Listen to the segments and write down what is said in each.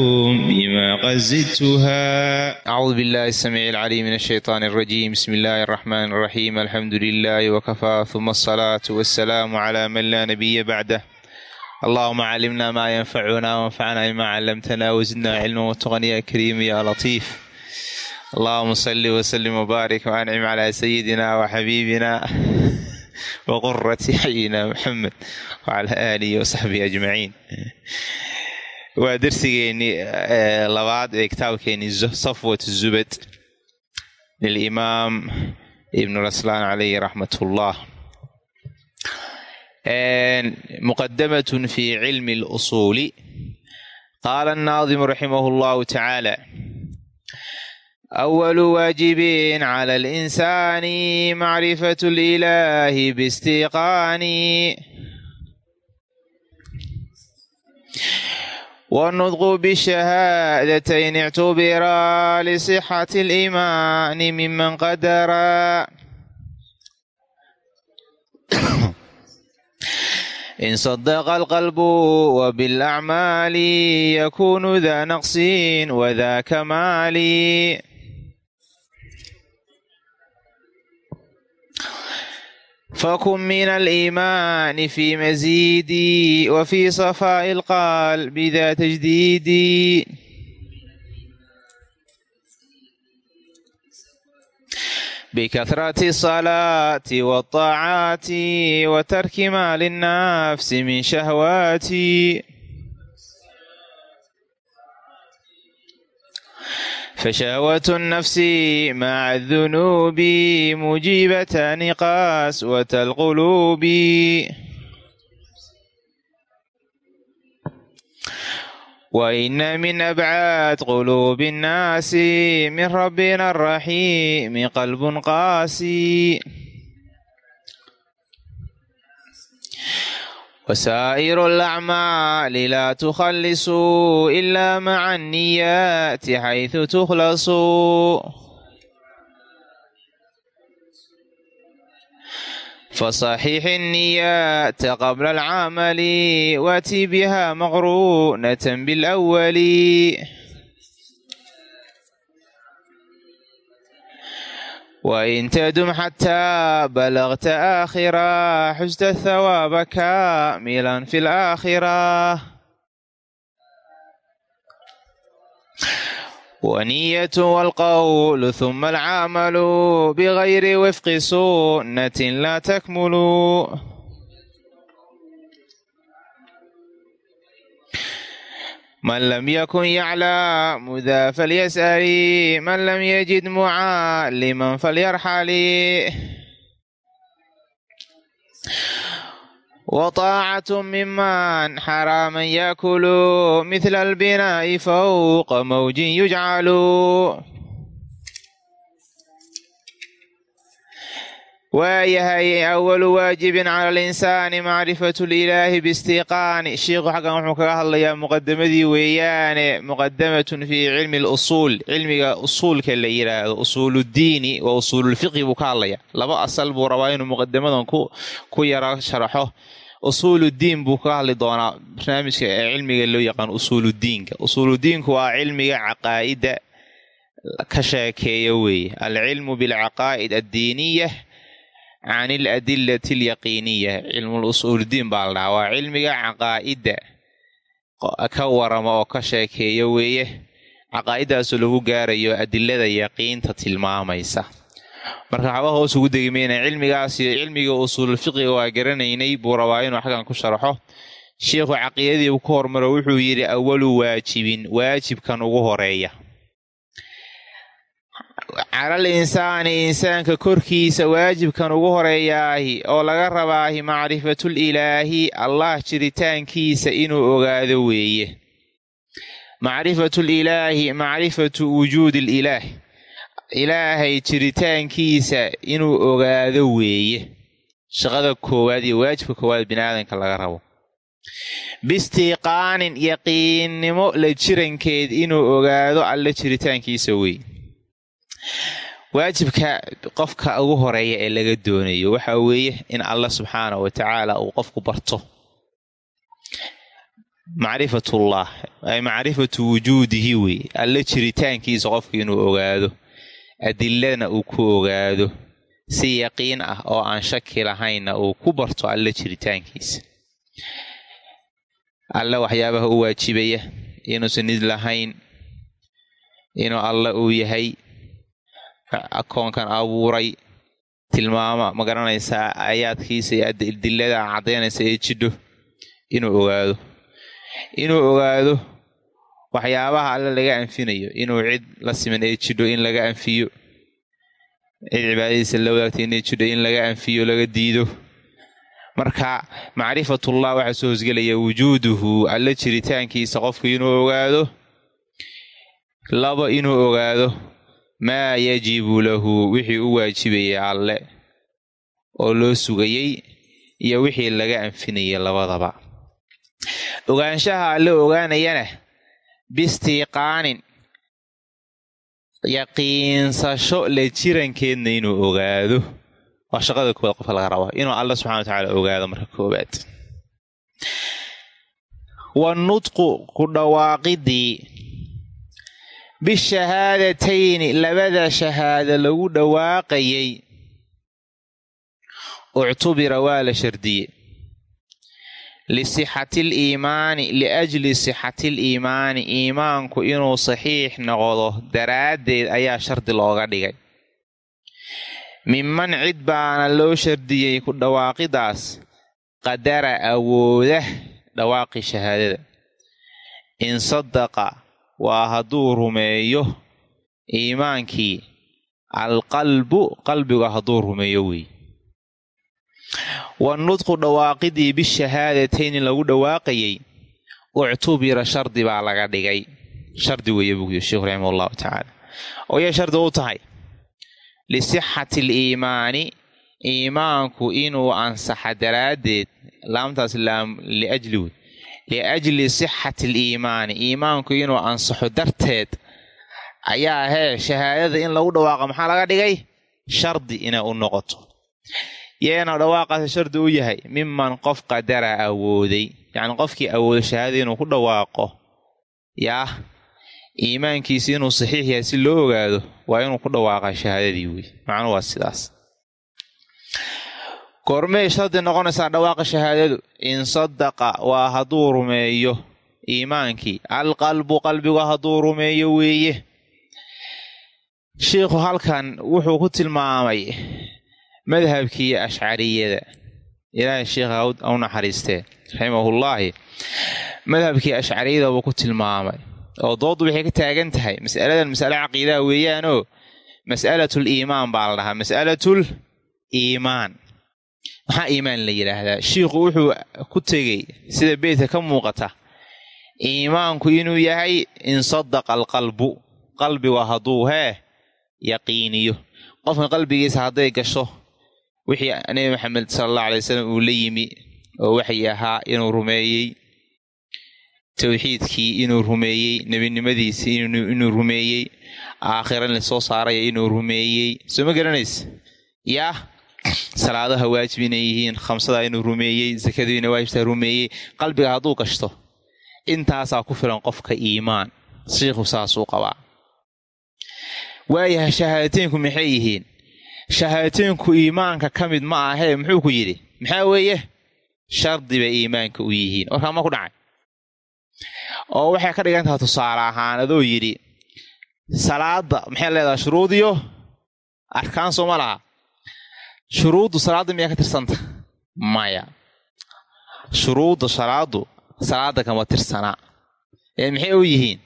بما قد زدتها أعوذ بالله السميع العليم من الشيطان الرجيم بسم الله الرحمن الرحيم الحمد لله وكفى ثم الصلاة والسلام على من لا نبي بعده اللهم علمنا ما ينفعنا وانفعنا بما علمتنا وزدنا علما وتقني يا كريم يا لطيف اللهم صل وسلم وبارك وانعم على سيدنا وحبيبنا وقرة عينا محمد وعلى آله وصحبه أجمعين waa darsigeennii labaad ee kitaabkeenii safwat zubad lilimaam ibnu raslaan calayhi raxmat ullah muqadamatun fi cilmi اlusuuli qaala annaadimu raximah اllahu tacaala awalu waajibin cala alinsaani macrifat اlilaahi biistiqaani والنطق بالشهادتين اعتبرا لصحة الإيمان ممن قدرا إن صدق القلب وبالأعمال يكون ذا نقص وذا كمال فكن من الإيمان في مزيد وفي صفاء القلب ذا تجديد بكثرة الصلاة والطاعات وترك ما للنفس من شهوات فشهوة النفس مع الذنوب مجيبة قسوة القلوب وإن من أبعاد قلوب الناس من ربنا الرحيم قلب قاسي وسائر الأعمال لا تخلص إلا مع النيات حيث تخلص فصحيح النيات قبل العمل واتي بها مغرونة بالأول وإن تدم حتى بلغت آخرا حزت الثواب كاملا في الآخرة ونية والقول ثم العمل بغير وفق سنة لا تكمل من لم يكن يعلم ذا فليسأل من لم يجد معلما فليرحل وطاعة ممن حراما يأكل مثل البناء فوق موج يجعل waayahay awalu waajibin cala alinsaani macrifatu lilaahi biistiqaani shiikhu xaggan wuxuu kaga hadlayaa muqadamadii weeyaane muqadamatun fii cilmi lusuul cilmiga usuulka la yidhaahdo usuuluddiini wa usuululfiqhi buu ka hadlaya laba asal buu rabaa inuu muqadamadan ku yaro sharaxo usuuluddiin buu ka hadli doonaa barnaamijka ee cilmiga loo yaqaan usuuluddiinka usuuluddiinku waa cilmiga caqaa'ida ka sheekeeya weeye alcilmu bilcaqaa'id addiiniya can iladilati alyaqiiniya cilmul usuuldiin baa la dhahaa waa cilmiga caqaa'idda ka warama oo ka sheekeeya weeye caqaa'idaasoo lagu gaarayo adilada yaqiinta tilmaamaysa marka waxba hoos ugu degmayna cilmigaasi cilmiga usuululfiqiga waa garanaynay buu rabaa inuu xaggan ku sharaxo sheikhu caqiidadii ku hormaro wuxuu yidhi awalu waajibin waajibkan ugu horreeya calal insaani insaanka korkiisa waajibkan ugu horeeyaahi oo laga rabaahi macrifatul ilaahi allah jiritaankiisa inuu ogaado weeye. Macrifatu lilaahi macrifatu wujuudi lilaah ilaahay jiritaankiisa inuu ogaado weeye. Shaqada koowaad iyo waajibka koowaad biniaadanka laga rabo. Bistiiqaanin yaqiinnimo la jirankeed inuu ogaado alle jiritaankiisa wey waajibka qofka ugu horreeya ee laga doonayo waxa weeye in allah subxaana wa tacaala uu qofku barto. Macrifatullah ay macrifatu wujuudihi wey alle jiritaankiisa qofku inuu ogaado adiladana uu ku ogaado si yaqiin ah oo aan shaki lahaynna uu ku barto alle jiritaankiisa. Alle waxyaabaha u waajibaya inuusan nid lahayn inuu alle uu yahay akoonkan abuuray tilmaama ma garanaysaa aayaadkiisa iyo adilada caddaynaysa ee jidho inuu ogaado. Inuu ogaado waxyaabaha alle laga anfinayo inuu cid la siman ee jidho in laga anfiyo. Cid cibaadadiisa la wadaagtay inay jidho in laga anfiyo laga diido. Marka macrifatullah waxaa soo hosgelaya wujuuduhu alle jiritaankiisa qofku inuu ogaado laba inuu ogaado maa yajibu lahu wixii u waajibayay alle oo loo sugayey iyo wixii laga anfinayay labadaba. Ogaanshaha alle ogaanayana bistiiqaanin yaqiinsasho la jirankeedna inuu ogaado. Waa shaqada koowaad qofka laga rabaa inuu alla subxana wa tacaala ogaado marka koowaad. Wanutqu ku dhawaaqidii bishahaadatayni labada shahaada lagu dhawaaqayay. uctubira waa la shardiyey. lisixati liimaani liajli sixati liimaani iimaanku inuu saxiix noqdo daraaddeed ayaa shardi looga dhigay. minman cid baana loo shardiyey ku dhawaaqidaas qadara awooda dhawaaqi shahaadada. in sadaqa waa hadduu rumeeyo iimaankii. Alqalbu qalbiga hadduu rumeeyo wey wanudqu dhawaaqidii bishahaadatayn lagu dhawaaqayay uctubira shardi baa laga dhigay. Shardi weeye buu yiri sheikhu raximah allahu tacaala oyay shardi u tahay? Lisixati aliimaani iimaanku inuu ansaxa daraaddeed laamtaas laam liajli wey liajli sixati aliimaani iimaanku inuu ansaxo darteed ayaa hee shahaadada in lagu dhawaaqa maxaa laga dhigay shardi inay u noqoto yeena dhawaaqaasi shardi u yahay miman qof qadara awooday yacni qofkii awoodo shahaadada inuu ku dhawaaqo yaah iimaankiisi inuu saxiix yahay si loo ogaado waa inuu ku dhawaaqa shahaadadii wey macnuu waa sidaas goormey shardi noqonaysaa dhawaaqa shahaadadu. In sadaqa waa hadduu rumeeyo iimaankii. Alqalbu qalbigu hadduu rumeeyo weeye. Shiikhu halkan wuxuu ku tilmaamay madhabkii ashcariyada. Ilaahay sheikha u naxariistee raximahullaahi madhabkii ashcariyada buu ku tilmaamay. Oo dooddu waxay ka taagan tahay mas'aladan mas'ale caqiidaha weeyaanoo mas'alatul iimaan baa la dhahaa mas'alatul iimaan maxaa iimaan la yidhaahdaa shiikhu wuxuu ku tegey sida beytka ka muuqata. Iimaanku inuu yahay in sadaqa alqalbu. Qalbiga hadduu hee yaqiiniyo. Qofka qalbigiisa hadday gasho wixii nebi maxamed sala allahu alay wasalam uu la yimi oo waxay ahaa inuu rumeeyey towxiidkii inuu rumeeyey nebinimadiisii inuu rumeeyey aakhiran la soo saaraya inuu rumeeyey. Soo ma garanaysa yaa salaadaha waajib inay yihiin khamsada inuu rumeeyey sakadu inay waajibtaa rumeeyey qalbiga hadduu gashto intaasaa ku filan qofka iimaan. Shiikhu saasuu qabaa. Waayahay shahaadateynku maxay yihiin? Shahaadateynku iimaanka ka mid ma ahee muxuu ku yidhi? Maxaa weeye? Shardi bay iimaanka u yihiin. Warkaa ma ku dhacay. Oo waxay ka dhigan tahay tusaale ahaan adoo yidhi salaada maxay leedahay shuruudiyo? Arkaan soo ma laha shuruuddu salaadda miyaa ka tirsanta maya shuruudda salaaddu salaadda kama tirsanaa ee maxay u yihiin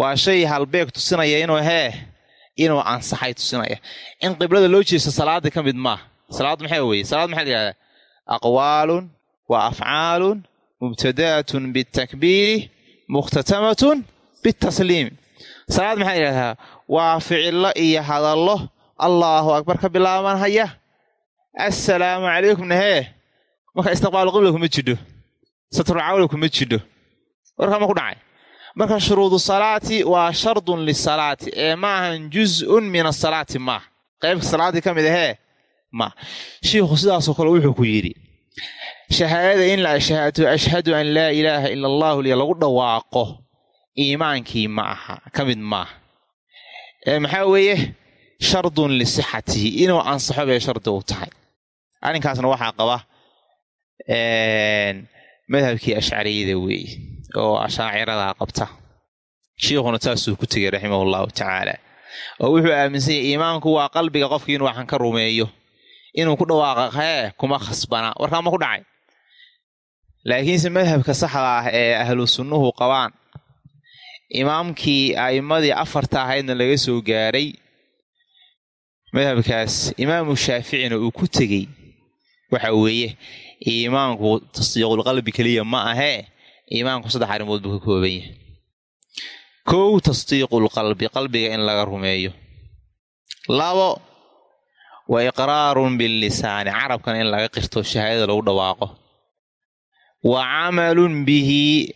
waa shay halbeeg tusinaya inuu hee inuu ansaxay tusinaya in qiblada loo jeesto salaada ka mid maaha salaaddu maxay weye salaad maxaa la yihahdaa aqwaalun wa afcaalun mubtada'atun bitakbiiri mukhtatamatun bitasliimi salaad maxaa yidhahdaa waa ficillo iyo hadallo allaahu akbar ka bilaabanhaya assalaamu calaykumna hee marka istiqbaalu qibla kuma jidho. Satrulcawla kuma jidho. Warkaa ma ku dhacay? Marka shuruudu salaati waa shardun lisalaati. Ee ma ahan juz'un min asalaati maaha qaybka salaaddii ka mid ahee ma. Shiikhu sidaasoo kale wuxuu ku yidhi shahaadada in la ashhaato ashhadu an laa ilaaha ila allahu liya lagu dhawaaqo iimaankii ma aha. Ka mid maaha maxaa weeye shardun lisixatihi inuu ansaxo bay shardi u tahay. Arrinkaasna waxaa qaba madhabkii ashcariyada weeye oo ashaaciradaa qabta. Shiikhuna saasuu ku tegay raximah allahu tacaala. Oo wuxuu aaminsan yahy iimaanku waa qalbiga qofkii inuu waxan ka rumeeyo. Inuu ku dhawaaqa hee kuma khasbana. Warkaa ma ku dhacay? Laakiinse madhabka saxda ah ee ahlu sunnuhu qabaan imaamkii a'immadii afarta ahaydna laga soo gaaray madhabkaas imaamu shaaficina uu ku tegey. Waxa weeye iimaanku tasdiiqulqalbi keliya ma ahee iimaanku saddex arrimood buu ka kooban yahay. Kow tasdiiqulqalbi qalbiga in laga rumeeyo. Labo wa iqraarun billisaani carabkana in laga qirto shahaadada lagu dhawaaqo. Wa camalun bihi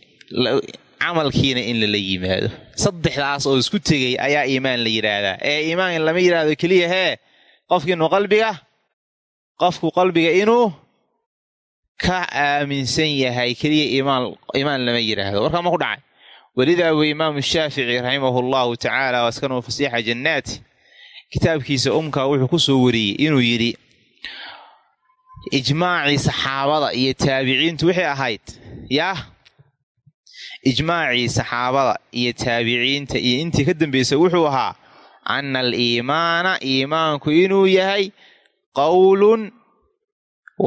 camalkiina in lala yimaado. Saddexdaas oo isku tegay ayaa iimaan la yidhaahdaa ee iimaan lama yidhaahdo keliya hee qofkiinu qalbiga qofku qalbiga inuu ka aaminsan yahay keliya iimaan lama yidhaahdo warkaa ma ku dhacay. Welidaa buu imaamu shaafici raximahu allahu tacaala waskanuu fasiixa jannaati kitaabkiisa umka wuxuu ku soo wariyey inuu yidhi ijmaacii saxaabada iyo taabiciintu waxay ahayd yaah ijmaacii saxaabada iyo taabiciinta iyo intii ka dambaysa wuxuu ahaa ana aliimaana iimaanku inuu yahay qowlun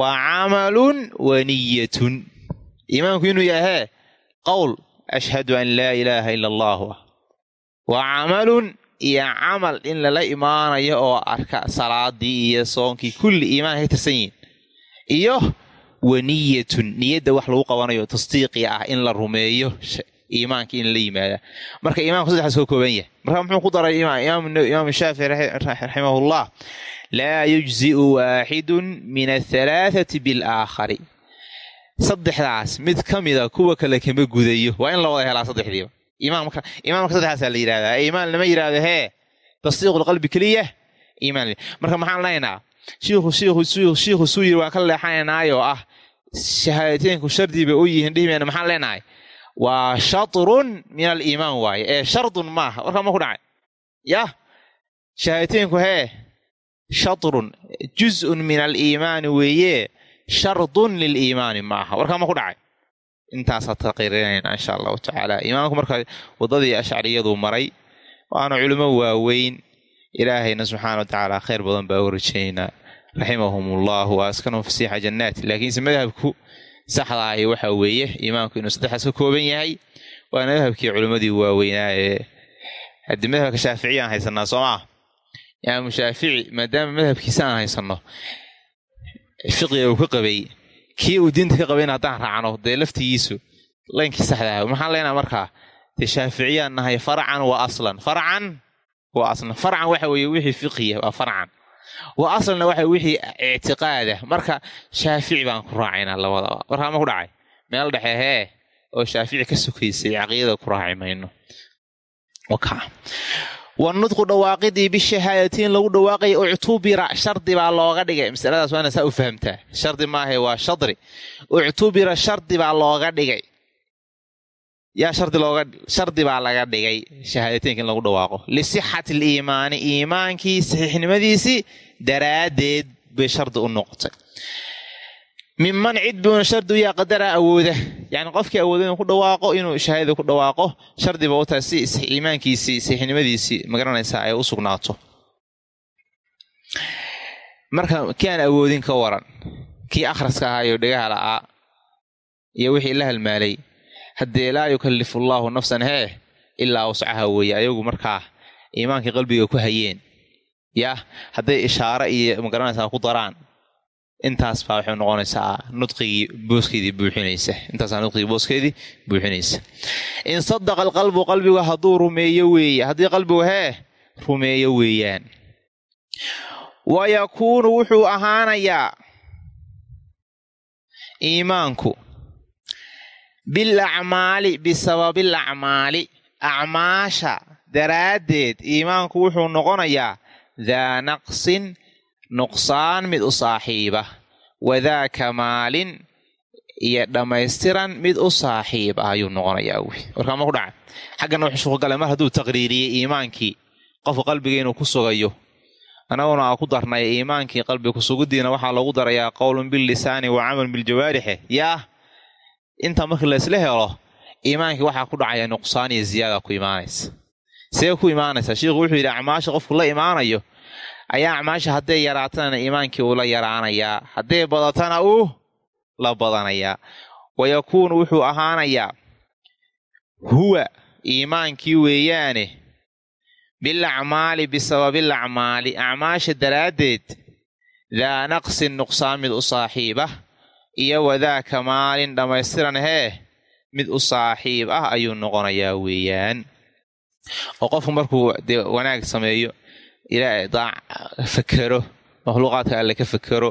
wa camalun wa niyatun. Iimaanku inuu yahay qowl ashhadu an laa ilaaha ila allahu ah wa camalun iyo camal in lala imaanayo oo arka salaadii iyo soonkii kulli iimaanka ka tirsan yihiin iyo waniyatun niyadda wax lagu qabanayo tasdiiqi ah in la rumeeyo iimaanka in la yimaada. Marka iimanku saddexaas ka kooban yahay. Marka muxuu ku daray imaam shaafici raximahullah. Laa yujzi'u waaxidun min athalaathati bilaakhari. Saddexdaas mid ka mida kuwa kale kama gudayo. Waa in la wada helaa saddexdiiba. Imaamka imaamka saddexdaasaa la yidhahdaa iimaan lama yidhaahdo hee. Tasdiiqulqalbi keliya iimaan marka maxaan leenaha shiikhu shiikhu shiikhu suu yiri waan ka leexanaynaayoo ah shahaadateynku shardi bay u yihiin dhihimeen maxaan leenahay? Waa shatrun min aliimaan waaye. Ee shardun maaha warkaa ma ku dhacay. Yah shahaadateynku hee? Shatrun juz'un min aliimaani weeye. Shardun liliimaani maaha warkaa ma ku dhacay. Intaasaa taqriirinayna insha allahu tacaala iimaanku marka waddadii ashcariyadu maray waana culimo waaweyn. Ilaahayna subxaana wa tacaala khayr badan baa u rajaynaynaa raximahum ullahu wa askanahum fasiixa jannaati laakiinse madhabku saxda ahi waxa weeye iimaanku inuu saddexaas ka kooban yahay waana madhabkii culimmadii waaweynaa ee haddii madhabka shaaficiya aan haysanaa soo maa imaamu shaafici maadaama madhabkiisa aan haysanno fiqiga uu ka qabay kii uu diinta ka qabayna haddaan raacno dee laftigiisu laynkii saxda ah. Maxaan leenaha markaa? Dee shaaficiyaan nahay farcan wa aslan? Farcan wa aslan. Farcan waxa weeye wixii fiqiya waa farcan wa aslanna waxa wixii ictiqaada marka shaafici baan ku raacaynaa labadaba. Warkaa ma ku dhacay? Meel dhexe hee oo shaafici ka sokaysay caqiidada ku raaci mayno. Wanudqu dhawaaqidii bishahaadatiin lagu dhawaaqaya uctubira shardi baa looga dhigay. Masaladaas waana saa u fahamtaa. Shardi maahae waa shadri. Uctubira shardi baa looga dhigay. Yaa shardi baa laga dhigay shahaadateynka in lagu dhawaaqo. Lisixati aliimaani iimaankii saxiixnimadiisii daraaddeed bay shardi u noqotay. Minman cid buuna shardi u yaa qadara awooda. Yacni qofkii awooda inuu ku dhawaaqo inuu shahaadada ku dhawaaqo shardiba u tahay si iimaankiisii saxiixnimadiisii ma garanaysaa ay u sugnaato. Marka kii aan awoodin ka waran kii akhraska ahaa iyo dhegaha la'aa iyo wixii la halmaalay haddee laa yukallifu allaahu nafsan hee ilaa wascaha weeye ayagu markaa iimaankii qalbiga ku hayeen yah hadday ishaare iyo ma garanaysaa ku daraan. Intaas baa waxay noqonaysaa nudqigii booskeedii buuxinaysa. Intaasaa nudqigii booskeedii buuxinaysa. In sadaqa alqalbu qalbigu hadduu rumeeyo weeye. Haddii qalbigu hee rumeeyo weeyaan. Wa yakuunu wuxuu ahaanayaa iimaanku bil acmaali bisababil acmaali acmaasha daraaddeed iimaanku wuxuu noqonayaa daa naqsin nuqsaan mid u saaxiiba wadaa kamaalin iyo dhammaystiran mid u saaxiib ah ayuu noqonayaa wy warkaama ku dhaca xaggana wuxuu shuqogala mar hadduu taqriiriyey iimaankii qofka qalbiga inuu ku sugayo annaguna aa ku darnay iimaankii qalbiga kusugidiina waxaa loogu darayaa qowlun billisaani wa camalun biljawaarixi yaah inta markii laysla helo iimaankii waxaa ku dhacaya nuqsaan iyo ziyaada ku imaanaysa see ku imaanaysa? Shiikhu wuxuu yidhi acmaasha qofku la imaanayo ayaa acmaasha hadday yaraatana iimaankii uu la yaraanayaa hadday badatana uu la badanayaa wa yakuunu wuxuu ahaanayaa huwa iimaankii weeyaane bil acmaali bisababil acmaali acmaasha daraaddeed daa naqsin nuqsaan mid u saaxiiba iyo wadaa kamaalin dhammaystiran hee mid u saaxiib ah ayuu noqonayaa weeyaan oo qofku markuu dee wanaag sameeyo ilaa fakero makhluuqaadka alle ka fakero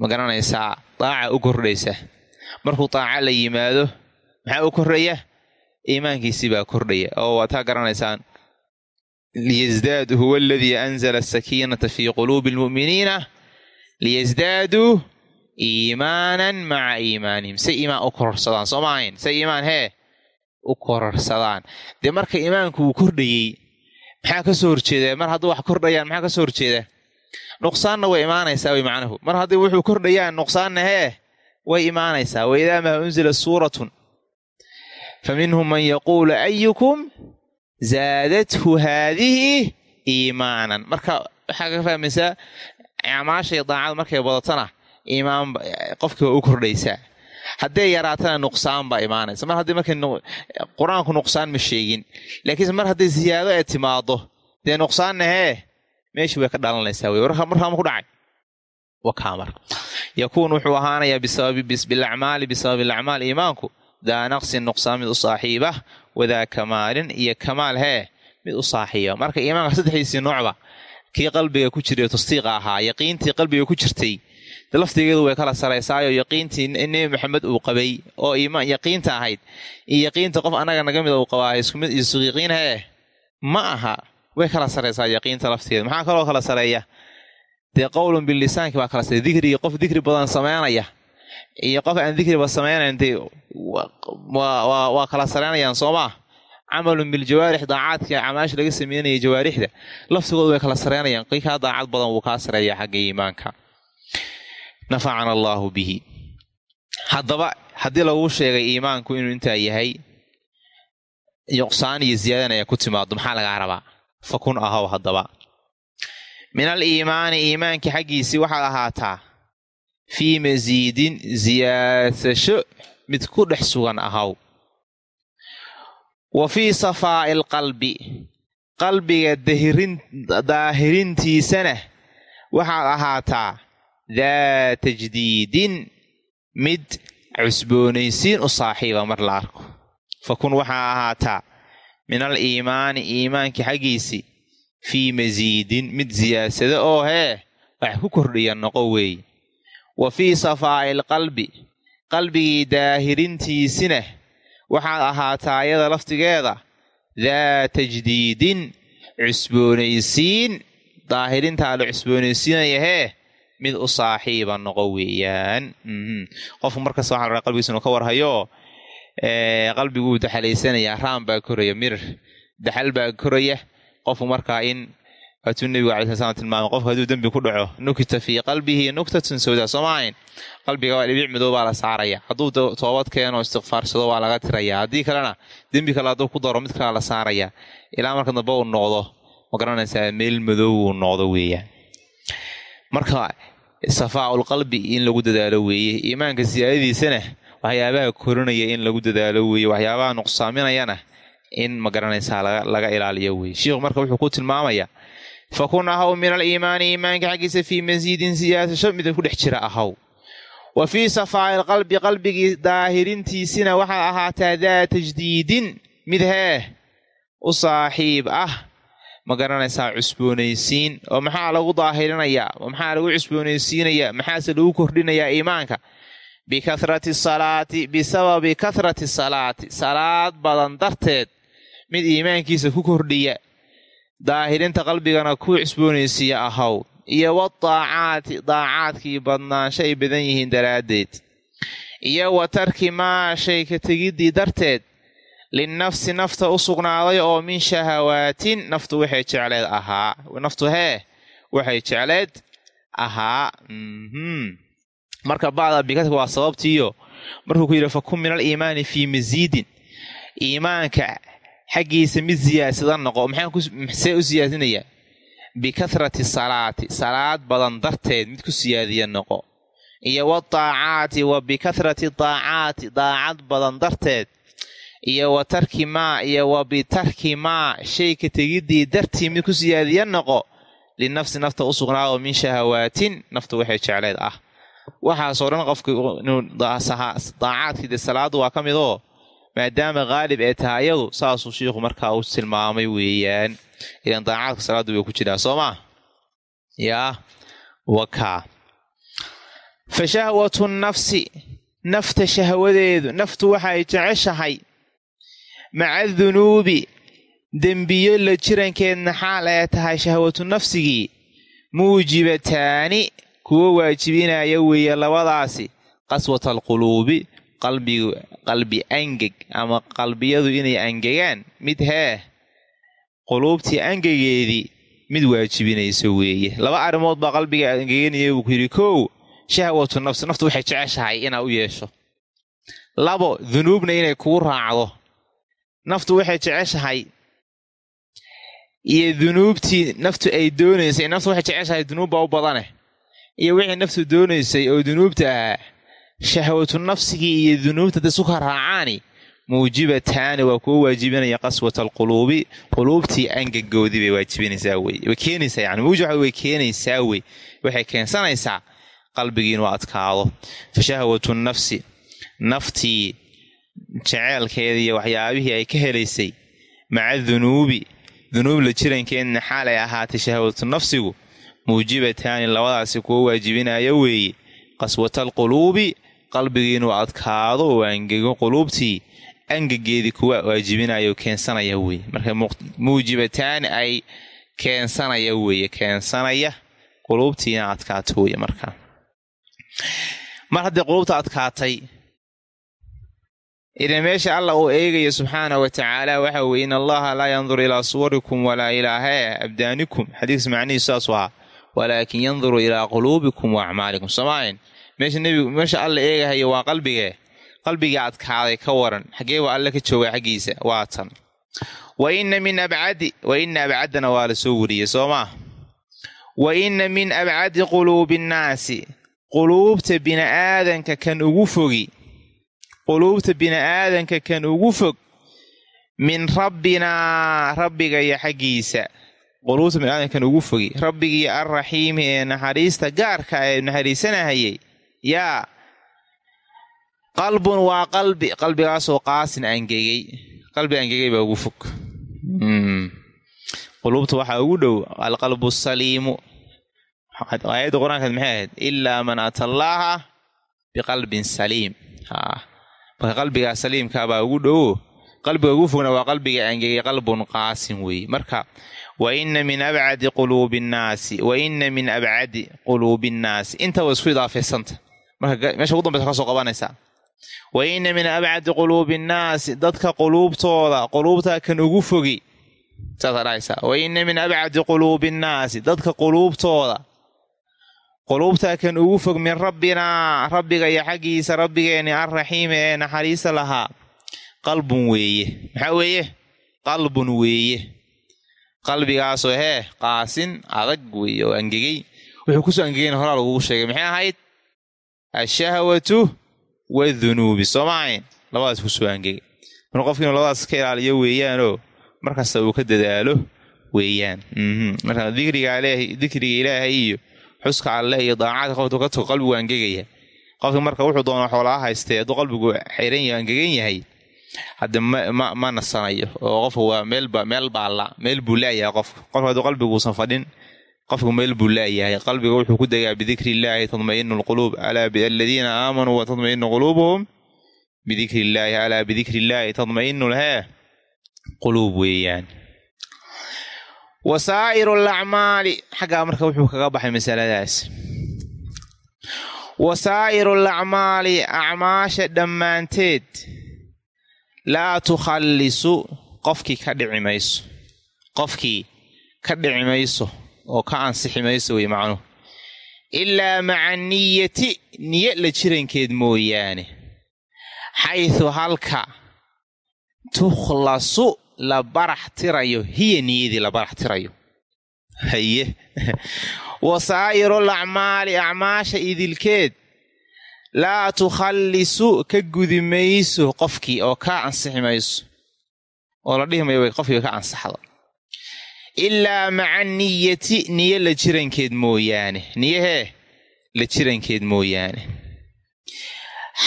ma garanaysaa daaca u kordhaysa. Markuu daaca la yimaado maxaa u kordhaya? Iimaankiisii baa kordhaya. Oo waad kaa garanaysaan liyasdaaduu huwa aladii anzala asakiinata fii quluubi almu'miniina liyasdaaduu iimaanan maca iimaanihim. Say iimaan u kororsadaan soo ma ahayn? Say iimaan hee u kororsadaan dee marka iimaanku uu kordhayey maxaa ka soo horjeeda mar hadduu wax kordhayaan maxaa ka soo horjeeda nuqsaanna way imaanaysaa way macnuhu mar haddii wuxuu kordhayaan nuqsaanna hee way imaanaysaa. Wa idaa maa unzila suuratun fa minhum man yaquulu ayukum zaadathu haadihi iimaanan. Marka waxaa ka fahmaysaa acmaashay daacada markay badatana iimaan qofkii waa u kordhaysaa hadday yaraatana nuqsaan baa imaanaysa. Mar haddii markay qur'aanku nuqsaan ma sheegin. Laakiinse mar hadday siyaado ee timaado dee nuqsaanna hee? Meeshii way ka dhalanaysaa wey markaa ma ku dhacay. Wakaa yakuun wuxuu ahaanayaa bilacmaali bisababi alacmaal iimaanku daa naqsin nuqsaan mid u saaxiiba wadaa kamaalin iyo kamaal hee mid u saaxiiba. Marka iimaanka saddexdiisii noocba kii qalbiga ku jiray tasdiiqa ahaa yaqiintii qalbiga ku jirtay laftigeedu way kala saraysaayo yaqiintii nebi maxamed uu qabay oo yaqiinta ahayd. Iyo yaqiinta qof annaga naga mida uu qabaa isku mid isuyaqiin hee? Ma aha. Way kala saraysaa yaqiinta laftigeeda maxaa kaloo kala sareeya? Dee qowlun bilisaanki baa kala sareeya. Dikrigii qof dikri badan sameynaya iyo qof aan dikriba sameynayn dee waa kala sareynayaan soo maa camalun biljawaarix daacaadka camaasha laga sameynaya jawaarixda. Laftigoodu way kala sareynayaan. Kii kaa daacad badan wuu kaa sareeya xagga iimaanka nafacana allaahu bihi. Haddaba haddii laguu sheegay iimaanku inuu intaa yahay nuqsaan iyo ziyaadan ayaa ku timaado maxaa lagaa rabaa? Fakun ahow haddaba. Min al iimaani iimaankii xaggiisii waxaad ahaataa fii masiidin siyaasasho mid ku dhex sugan ahaw wa fii safaa'i alqalbi qalbiga daahirintiisana waxaad ahaataa daa tajdiidin mid cusboonaysiin u saaxiiba mar la arko fakun waxaa ahaataa min al iimaani iimaankii xaggiisii fii masiidin mid siyaadsado oo hee wax ku kordhiya noqo weeye wa fii safaa'i alqalbi qalbigii daahirintiisina waxaad ahaataa ayada laftigeeda daa tajdiidin cusboonaysiin daahirintaa la cusboonaysiinaya hee mid u saaxiiba noqo weeyaan. Qofku markasta waxa la raa qalbigiisa inuu ka warhayo qalbiguu daxalaysanayaa raan baa koraya mirir daxal baa koraya. Qofku markaa in waatuu nebigu alai sla slam tilmaamay qofku hadduu dembi ku dhaco nukta fii qalbihi nuktatun sawdaa soo ma ahayn? Qalbiga waa dhibic midow baa la saaraya. Hadduu toobad keeno istikfaarsado waa laga tiraya haddii kalena dembi kale hadduu ku daro mid kalea la saaraya. Ilaa marka dambe uu noqdo ma garanaysaa meel madow uu noqdo weeyaan. Marka safaaul qalbi in lagu dadaalo weeye. Iimaanka siyaadadiisana waxyaabaha korinaya in lagu dadaalo weeye. Waxyaabaha nuqsaaminayana in ma garanaysaa laga ilaaliyo weye shiikhu marka wuxuu ku tilmaamayaa fakun ahaw min aliimaani iimaanka xaggiisa fii masiidin siyaasasho mida ku dhex jira ahaw. Wa fii safaa'il qalbi qalbigii daahirintiisina waxaa ahaataa daa tajdiidin. Mid hee u saaxiib ah ma garanaysaa cusboonaysiin. Oo maxaa lagu daahirinayaa? Maxaa lagu cusboonaysiinayaa? Maxaase lagu kordhinayaa iimaanka? Bikathrati salaati bisababi kathrati salaati. Salaad badan darteed mid iimaankiisa ku kordhiya daahirinta qalbigana ku cusboonaysiiya ahaw iyo wadaacaati daacaadkii badnaansho ay badan yihiin daraaddeed. Iyo wa tarki maa shay ka tegiddii darteed linnafsi nafta u sugnaaday oo min shahawaatin naftu waxay jecleed ahaa naftu hee waxay jecleed ahaa marka bacda bikadka waa sababtiiyo markuu ku yidhi fakun min aliimaani fii masiidin iimaanka xaggiisa mid siyaadsada noqo maxaasee u siyaadinayaa bikathrati salaati salaad badan darteed mid ku siyaadiya noqo iyo wadaacaati wa bikathrati daacaati daacad badan darteed iyo wa tarki maa iyo wa bitarki maa shay ka tegiddii dartii mid ku siyaadiya noqo linafsi nafta u sugnaado min shahawaatin naftu waxay jecleed ah. Waxaasoo dhan qofka daacaadkiide salaadu waa ka mid oo maadaama haalib ee tahay ayadu saasuu shiikhu markaa u tilmaamay weeyaan. Idan daacaadka salaadu way ku jiraa soo maa yaa wakaa fa shahwatu nafsi nafta shahwadeedu naftu waxay jeceshahay maca dunuubi dembiyo la jirankeedna xaal ee tahay shahwatu nafsigii muujibataani kuwo waajibinaya weeye labadaasi qaswata alquluubi qalbi angeg ama qalbiyadu inay angegaan mid hee quluubtii angegeedii mid waajibinayso weeye laba arrimood baa qalbiga angeganaya buu ku yidhi kow shahwatu nafsi naftu waxay jeceshahay inaa u yeesho labo dunuubna inay kugu raacdo naftu waxay jeceshahay. Iyo dunuubtii naftu ay doonaysay. Naftu waxay jeceshahay dunuub baa u badane. Iyo wixii naftu doonaysay oo dunuubta ahaa shahwatu nafsigii iyo dunuubta da suka raacaani muujibataani waa kuwa waajibinaya qaswata alquluubi quluubtii angagoodii bay waajibinaysaa wey. Way keenaysaa yani muujib way keenaysaa wey. Waxay keensanaysaa qalbigii inuu adkaado. Fa shahwatu nafsi naftii jeceelkeedii waxyaabihii ay ka helaysay maca dunuubi. Dunuub la jirankeedna xaal ay ahaatay shahwatu nafsigu. Muujibataani labadaasi kuwa waajibinaya weeye qaswata alquluubi qalbigii inuu adkaado oo angego quluubtii angegeedii kuwa waajibinaya keensanaya weye marka muujibataani ay keensanaya weeye keensanaya quluubtii ina adkaato weye markaa mar haddii quluubta adkaatay idan meesha alla uu eegaya subxaana wa tacaala waxa weye in allaha laa yandur ilaa suwarikum walaa ilaa hee abdaanikum. Xadiis macnihiisu saasu ahaa walaakin yanduru ilaa quluubikum wa acmaalikum. Soomaayan meesha nebigu meesha alla eegahaya waa qalbigee qalbigii adkaaday ka waran xaggee waa alle ka joogaa xaggiisa waa tan. Wa inna min abcadi wa inna abcaddana waa la soo wariyey soo maa wa inna min abcadi quluubi nnaasi quluubta bini'aadanka kan ugu fogi quluubta bini'aadanka kan ugu fog min rabbinaa rabbigaya xaggiisa. Quluubta biniaadankan ugu fogi. Rabbigii alraxiimi ee naxariista gaarka ee naxariisanahayay. Yaa qalbun waa qalbi. Qalbigaasoo qaasin angegey qalbi angegey baa ugu fog. Quluubta waxaa ugu dhow alqalbu saliimu. Aayadda qur'aankeed maxay ahayd? Ilaa man ata allaaha biqalbin saliim marka qalbigaa saliimkaabaa ugu dhowo qalbiga ugu fogna waa qalbiga angegay qalbun qaasin weeye marka wa ina min abcadi quluubi nnaasi wa ina min abcadi quluubi nnaasi. Intaba isku idaafeysanta. Marka meesha ugu dambaysa ka soo qabanaysaa wa ina min abcadi quluubi nnaasi dadka quluubtooda quluubtaa kan ugu fogi. Saasaa dhahaysaa. Wa ina min abcadi quluubi nnaasi dadka quluubtooda quluubtaa kan ugu fog min rabbinaa rabbiga iyo xaggiisa rabbigeenni alraxiimi ee naxariista lahaa qalbun weeye. Maxaa weeye? Qalbun weeye. Qalbigaasoo hee qaasin adag weeye oo angegey. Wuxuu ku soo angegeyna horaa lagugu sheegay. Maxay ahayd? Ashahwatu wadunuubi soo maahayn labadaas ku soo angegay marka qofki inuu labadaas ka ilaaliyo weeyaanoo markasta uu ka dadaalo weeyaan. Marka dikriga ilaahay iyo xuska alleh iyo daacada qoftu ka tago qalbigu angegaya qofki marka wuxuu doona xoolaa haystay hadduu qalbigu xayran yahay angegan yahay hadde ma nasanayo. Oo qofka waa meelba meel baalla meel buu laayahay qofka qofka hadduu qalbiguusan fadhin qofku meel buu laayahay qalbiga wuxuu ku degaa bidikri illaahi tadmainu lquluub alaa aladiina aamanuu wa tadmainu quluubuhum. Bidikri illaahi alaa bidikri illaahi tadmainu lhee quluub weeyaan wasaa'iru lacmaali xaggaa marka wuxuu kaga baxay masaladaas. Wasaa'iru lacmaali acmaasha dhammaanteed. Laa tukhallisu qofkii ka dhici mayso. Qofkii ka dhici mayso oo ka ansixi mayso wey macnuhu ilaa maca niyati niyo la jirankeed mooyaane. Xaysu halka tukhlasu la barax tirayo hiya niyadii la barax tirayo. Haye. Wasaa'irul acmaali acmaasha idilkeed. Laa tukhallisu ka gudi mayso qofkii oo ka ansixi mayso. Oo la dhihi mayo qofkii ka ansaxda ilaa maca niyati niyo la jirankeed mooyaane. Niyahee? La jirankeed mooyaane.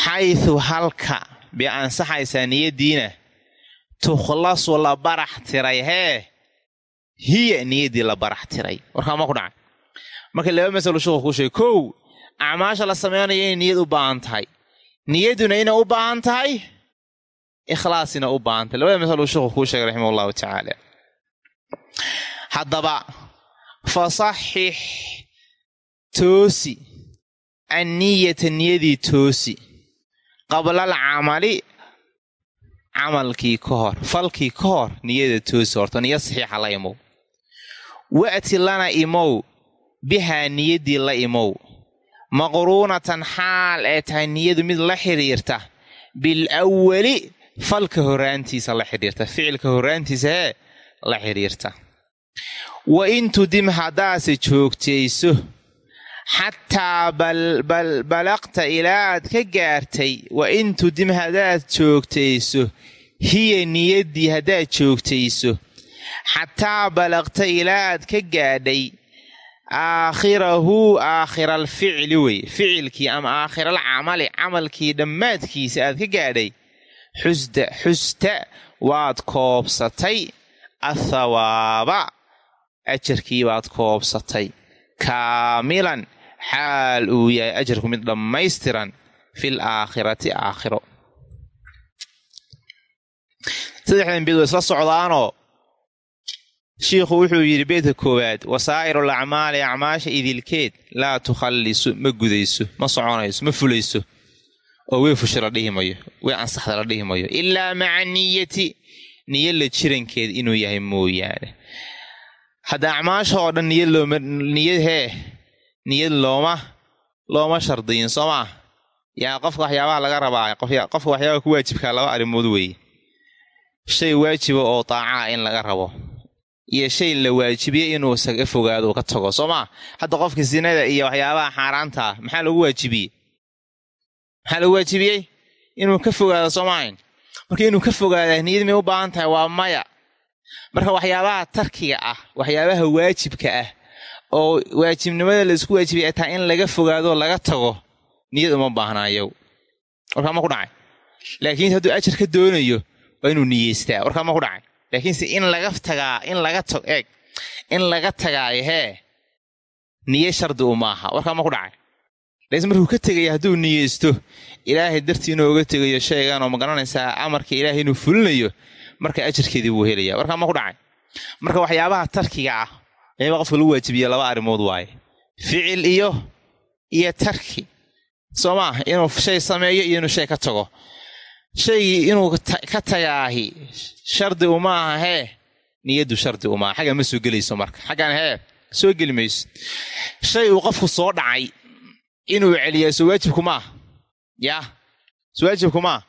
Xaysu halka bay ansaxaysaa niyaddiina tukhlasu la barax tiray hee hiya niyaddii la barax tiray warkaa ma ku dhacay marka laba masalo shuqul kuu sheegay kow acmaasha la samaynayo inay niyad u baahan tahay niyadduna inay u baahan tahay ikhlaasina u baahan tahay labada masalo shuqul kuu sheegay raximah allahu tacaala haddaba fasaxix toosi anniyata niyadii toosi qablal camali camalkii ka hor falkii ka hor niyada toosi horta niya saxiixa la imow. Wa'ti lana imow bihaa niyaddii la imow. Maqruunatan xaal ee tahay niyadu mid la xidhiirta. Bil awali falka horaantiisa la xidhiirta. Ficilka horaantiisa hee la xidhiirta. Wa in tudim haddaase joogtayso xataa balbalaqta ilaa aad ka gaartay wa in tudim haddaad joogtayso hiya niyaddii haddaad joogtayso xataa balaqta ilaa aad ka gaadhay aakhirahu aakhiral ficli wey ficilkii ama aakhiral camali camalkii dhammaadkiisa aad ka gaadhay xusda xusta waad koobsatay athawaaba ajarkii baad koobsatay kaamilan. Xaal uu yahay ajarku mid dhammaystiran fil aakhirati aakhiro. Saddexdan beed waa isla socdaanoo shiikhu wuxuu yidhi beedka koowaad wasaa'irul acmaali acmaasha idilkeed laa tukhallisu ma gudayso ma soconayso ma fulayso oo wey fusha la dhihi mayo wey ansaxda la dhihi mayo ilaa maca niyati niyo la jirankeed inuu yahay mooyaane hadda acmaasha oo dhan niyad looma niyad hee niyad looma looma shardiyin soo maa yaa qofka waxyaabaha laga rabaa qofka waxyaabaha ku waajibkaa laba arrimood weeye. Shay waajiba oo daacaa in laga rabo iyo shay la waajibiye inuu isaga fogaado uu ka tago soo maa hadda qofka sinada iyo waxyaabaha xaaraantaa maxaa lagu waajibiyey? Maxaa lagu waajibiyey? Inuu ka fogaado soo maahayn marka inuu ka fogaadaa niyad may u baahan tahay waa maya marka waxyaabaha tarkiga ah waxyaabaha waajibka ah oo waajibnimada la isku waajibiyay ay tahay in laga fogaadoo laga tago niyad uma baahnayow warkaa ma ku dhacay. Laakiinse hadduu ajar ka doonayo waa inuu niyeystaa. Warkaa ma ku dhacay. Laakiinse in laga tagaa in laga tag eeg in laga tagaayo hee niye shardi u maaha warkaa ma ku dhacay. Laakiinse markuu ka tegaya hadduu niyeysto ilaahay dartii inuu uga tegayo shaygan oo ma garanaysaa amarka ilaahay inuu fulinayo marka ajarkeedii buu helaya warkaa ma ku dhacay. Marka waxyaabaha tarkiga ah ayaba qofka lagu waajibiya laba arrimood waaye. Ficil iyo iyo tarki. Soo maa inuu shay sameeyo iyo inuu shay ka tago. Shaygii inuu ka tagaahi shardi uma aha hee? Niyaddu shardi umaaha xaggan ma soo gelayso marka. Xaggan hee? Soo geli mayso. Shay uu qofku soo dhacay inuu celiyaa soo waajibku maaha yaa? Soo waajibku maaha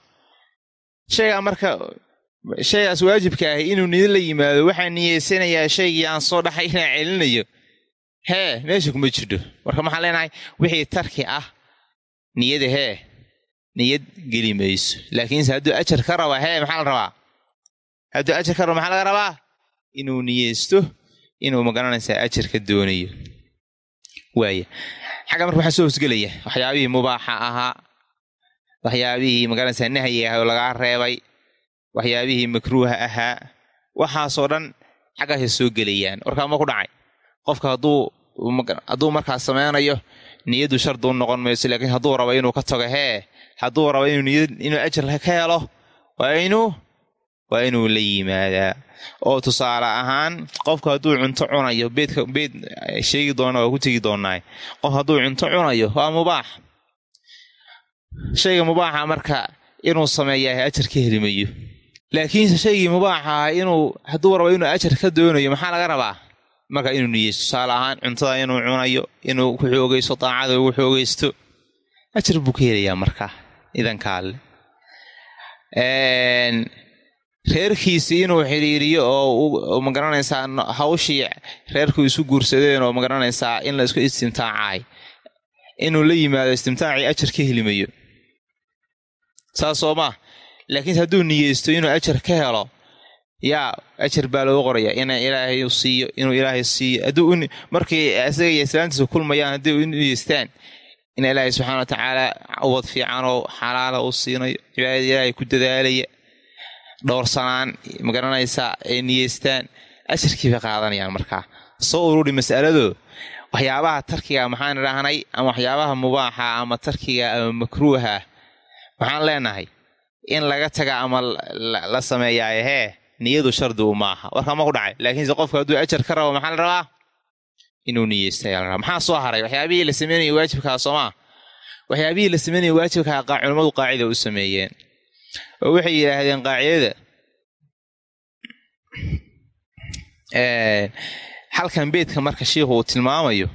shaygaa marka shaygaas waajibka ahi inuu niyad la yimaado waxaa niyeysanayaa shaygii aan soo dhaxay inaan celinayo. Hee meesha kuma jirto. Marka maxaan leenahay? Wixii tarki ah niyada hee niyad geli mayso. Laakiinse hadduu ajar ka raba hee maxaa la rabaa? Hadduu ajar ka raba maxaa laga rabaa? Inuu niyeysto inuu ma garanaysaa ajar ka doonayo. Waaya xagga marka waxaa soo hosgelaya waxyaabihii mubaaxa ahaa waxyaabihii ma garanaysaa nahyi ah oo lagaa reebay waxyaabihii makruuha ahaa waxaasoo dhan xaggaasay soo gelayaan. Warkaa ma ku dhacay. Qofka hadduu markaas sameynayo niyaddu shardi u noqon mayso laakiin hadduu rabo inuu ka tago hee hadduu rabo inuu ajar ka helo waa inuu waa inuu la yimaadaa. Oo tusaale ahaan qofku hadduu cunto cunayo beedka beed sheegi doona waa ku tegi doonaa qof hadduu cunto cunayo waa mubaax. Shayga mubaaxa marka inuu sameeyaa ajar ka helimayo laakiinse shaygii mubaaxa ah inuu hadduu rabo inuu ajar ka doonayo maxaa laga rabaa? Marka inuu niyeysto tusaale ahaan cuntada inuu cunayo inuu ku xoogaysto daacada ugu xoogaysto ajar buu ka helayaa marka idanka alle reerkiisi inuu xidhiiriyo oo ma garanaysaa hawshii reerku isu guursadeen oo ma garanaysaa in la isku istimtaacay inuu la yimaado istimtaacii ajar ka helimayo. Saas soo maa laakiinse hadduu niyeysto inuu ajar ka helo yaa ajar baa loogu qoraya ina ilaahay siiyo inuu ilaahay siiyo. Markii isaga iyo islaantiisa kulmayaan haddii u niyeystaan in ilaahay subxaana wa tacaala ubad fiican oo xalaala u siinayo cibaadada ilaahay ku dadaalaya dhowrsanaan ma garanaysaa ay niyeystaan ajarkii bay qaadanayaan markaa. Soo ururi mas'alado waxyaabaha tarkiga maxaan idhaahnay ama waxyaabaha mubaaxa ama tarkiga ama makruuha waxaan leenahay in laga taga ama la sameeyaa hee niyadu shardi u maaha. Warkaa ma ku dhacay. Laakiinse qofka hadduu ajar ka rabo maxaa la rabaa? Inuu niyeysta maxaa soo haray? Waxyaabihii la sameynaya waajibkaa soomaa waxyaabihii la sameynaya waajibkaa culimmadu qaacida u sameeyeen. Oo waxay yidhaahdeen qaacidada halkan beedka marka shiikhu uu tilmaamayo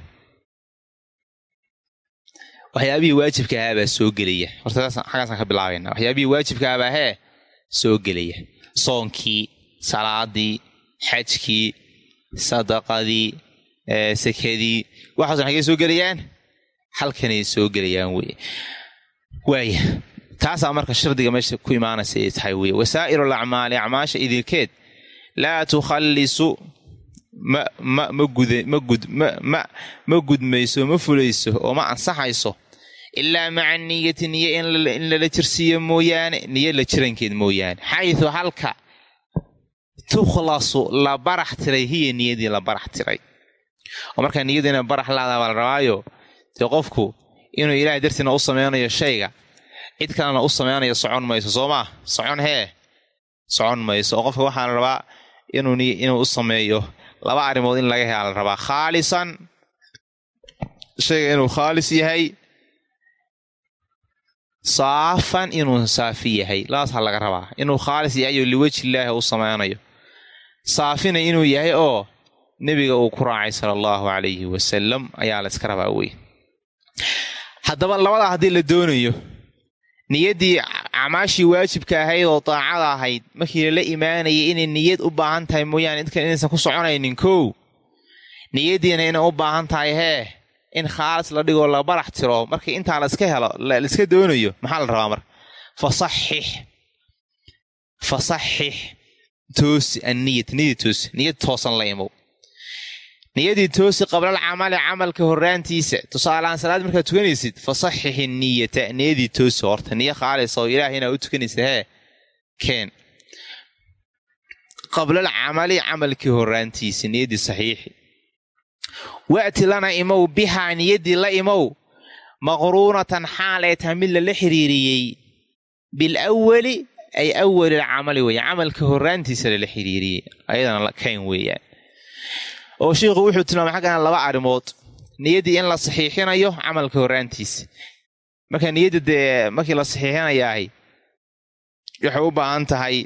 waxyaabihii waajibka ahaa baa soo gelaya. Horta xaggaasaan ka bilaabayna waxyaabihii waajibka ah baa hee soo gelaya. Soonkii salaadii xajkii sadaqadii sekadii. Waxaaso xagee soo gelayaan? Halkanay soo gelayaan wey waaya taasaa marka shardiga meesha ku imaanaysa ay tahay wey wasaa'iru alacmaali acmaasha idinkeed. Laa tukhallisu ma gudmayso ma fulayso oo ma ansaxayso. Ilaa maca niyati niyo in lala jirsiiyo mooyaane niyo la jirankeed mooyaane. Xaysu halka tukhlasu la barax tiray hiya niyadii la barax tiray. Oo markaa niyadu inay barax laadaha baa la rabaayo dee qofku inuu ilaahay dartiina u sameynayo shayga cid kalena u sameynayo socon mayso soo maa socon hee? Socon mayso. Oo qofka waxaa la rabaa inuu u sameeyo laba arrimood in laga helaa la rabaa khaalisan. Shayga inuu khaalis yahay saafan inuu saafi yahay labaasaa laga rabaa. Inuu khaalis yahay oo liwejillaahi u sameynayo saafina inuu yahay oo nebiga uu ku raacay sala allahu calayhi wasalam ayaa la yska rabaa wey haddaba labadaa haddii la doonayo niyaddii acmaashii waajibka ahayd oo daacada ahayd markii lala imaanayay inay niyad u baahan tahay mooyaane idkan inaysan ku soconaynin kow. Niyaddiina inay u baahan tahay hee in khaalis la dhigoo la barax tiro. Markii intaa laiska helo laiska doonayo maxaa la rabaa marka fasaxix fasaxix toosi anniyat niyadii toosi. Niyad toosan la imow niyadii toosi qablal camali camalka horraantiisa. Tusaaleaan salaad markaad tukanaysid fasaxixi niyata niyadii toosi horta. Niyo khaalis oo ilaah inaa u tukanaysid hee keen. Qablal camali camalkii horraantiisa niyadii saxiixi. Wa'ti lana imow bihaa niyaddii la imow. Maqruunatan xaal ee taha mid lala xiriiriyey. Bilawali ay awalil camali weeye camalka horraantiisa lala xiriiriyey ayadana kayn weeyaan oo shiikhu wuxuu tilmaamay xaggana laba arrimood niyaddii in la saxiixinayo camalka horraantiisa marka niyadda dee markii la saxiixinayaahay waxay u baahan tahay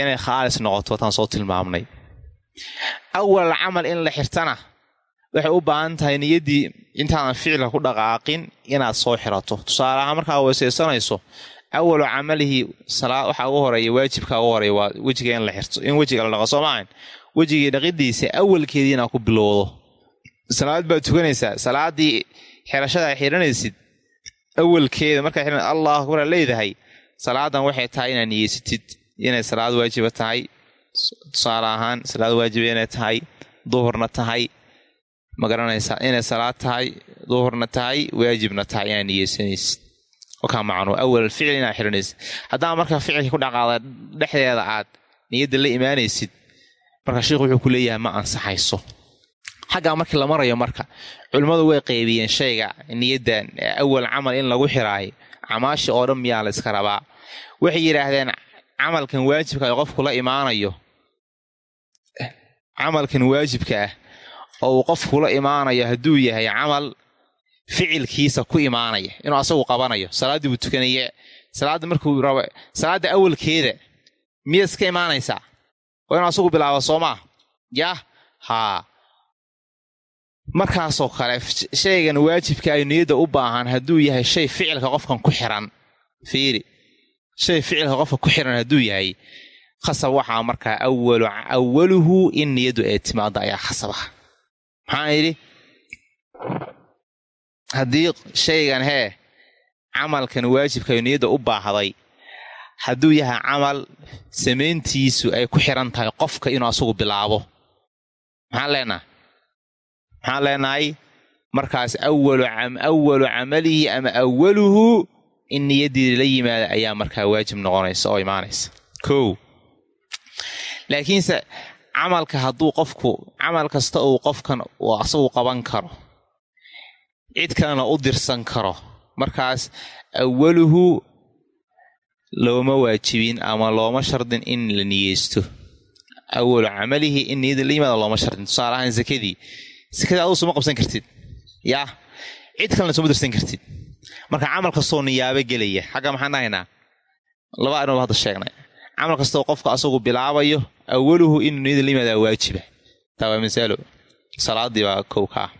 inay khaalis noqoto wataan soo tilmaamnay. Awal camal in la xirtana waxay u baahan tahay niyaddii intaadan ficilka ku dhaqaaqin inaad soo xirato. Tusaale ahaan markaa weysaysanayso awalu camalihi salaad waxaa ugu horreeya waajibka ugu horreeya waa wejiga in la xirto in wejiga la dhaqo soo maahan wejigii dhaqidiisa awalkeedii inaad ku bilowdo salaad baad tukanaysaa salaadii xirashada ay xiranaysid awalkeeda markaa xiran allahu akbar leedahay salaadan waxay tahay inaad niyeysatid inay salaad waajiba tahay tusaale ahaan salaad waajiba inay tahay duhurna tahay ma garanaysaa inay salaad tahay duhurna tahay waajibna tahay inaad niyeysanaysid wakaa macnuu awal ficil inaad xiranaysid haddaa marka ficilkii ku dhaqaada dhexdeeda aad niyadda la imaanaysid marka sheikhu wuxuu ku leeyahay ma ansaxayso xaggaa markii la marayo marka culimmadu way qaybiyeen shayga niyaddan awal camal in lagu xiraayo camaasha oo dhan miyaa la yska rabaa waxay yidhaahdeen camalkan waajibka ay qofku la imaanayo camalkan waajibka ah oo uu qofku la imaanayo hadduu yahay camal ficilkiisa ku imaanaya inuu asagu qabanayo salaaddii buu tukanaya salaadda markuu rabo salaadda awalkeeda miyaad iska imaanaysaa? Waa inuu asagu bilaabo soo maa yah haa markaasoo kale shaygan waajibka ay niyadda u baahan hadduu yahay shay ficilka qofkan ku xiran. Fiiri. Shay ficilka qofka ku xiran hadduu yahay khasab waxaa markaa awalu awaluhu in niyaddu ay timaado ayaa khasaba maxaan yidhi haddii shaygan hee camalkan waajibka ay niyadda u baahday hadduu yahay camal samayntiisu ay ku xiran tahay qofka inuu asagu bilaabo. Maxaan leenaha maxaan leenahay? Markaas awalu camalihi ama awaluhu in niyaddii la yimaada ayaa markaa waajib noqonaysa oo imaanaysa. Kow. Laakiinse camalka hadduu qofku camal kasta uu qofkan uu asagu qaban karo cid kalena u dirsan karo. Markaas awaluhu looma waajibin ama looma shardin in la niyeysto. Awalu camalihi in niyadda la yimaada looma shardin. Tusaale ahaan sakadii sakada aduu suma qabsan kartid. Yaa cid kalena suma dirsan kartid. Marka camal kastoo niyaabo gelaya. Xagga maxaan dhahaynaa laba arimood hadda sheegnay. Camal kastoo qofka asagu bilaabayo awaluhu inuu niyada la yimaadaa waajiba. Taa waa masaalo salaadii baa kow ka ah